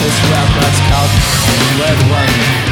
This rap that's called Red one